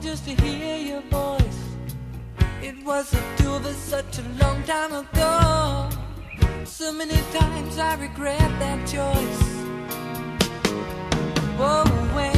just to hear your voice. It was a over such a long time ago. So many times I regret that choice. Oh, Whoa,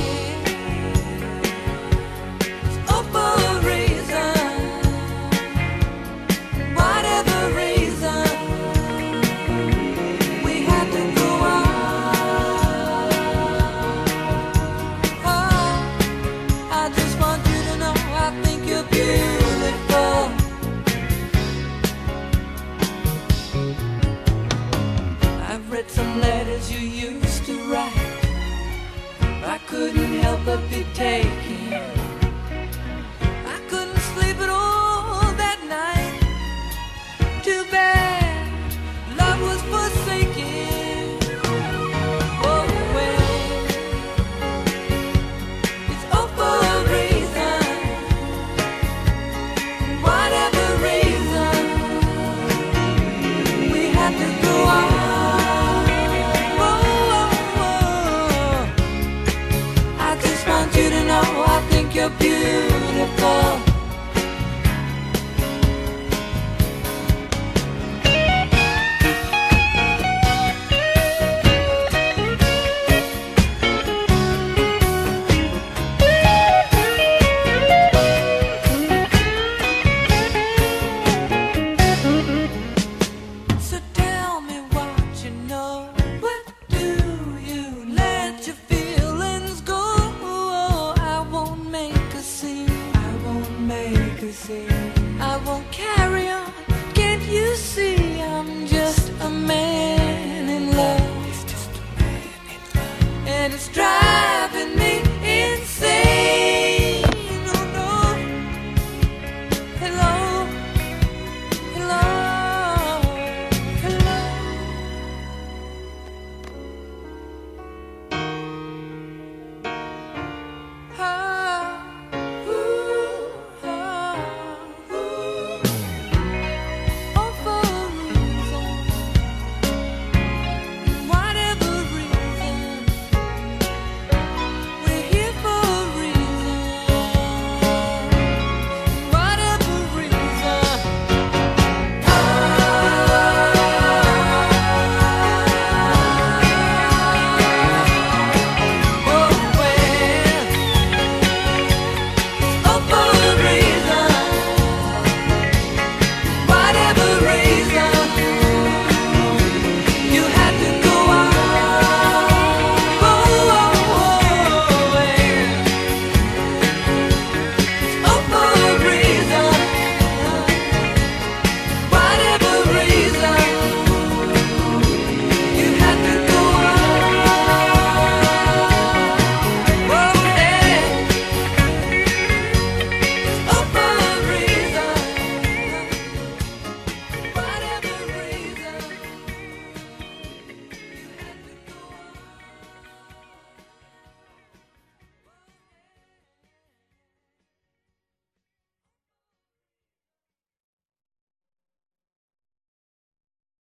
i've read some letters you used to write. I couldn't help but be taken. you're beautiful. scene. I won't make a scene. I won't carry on. Can't you see I'm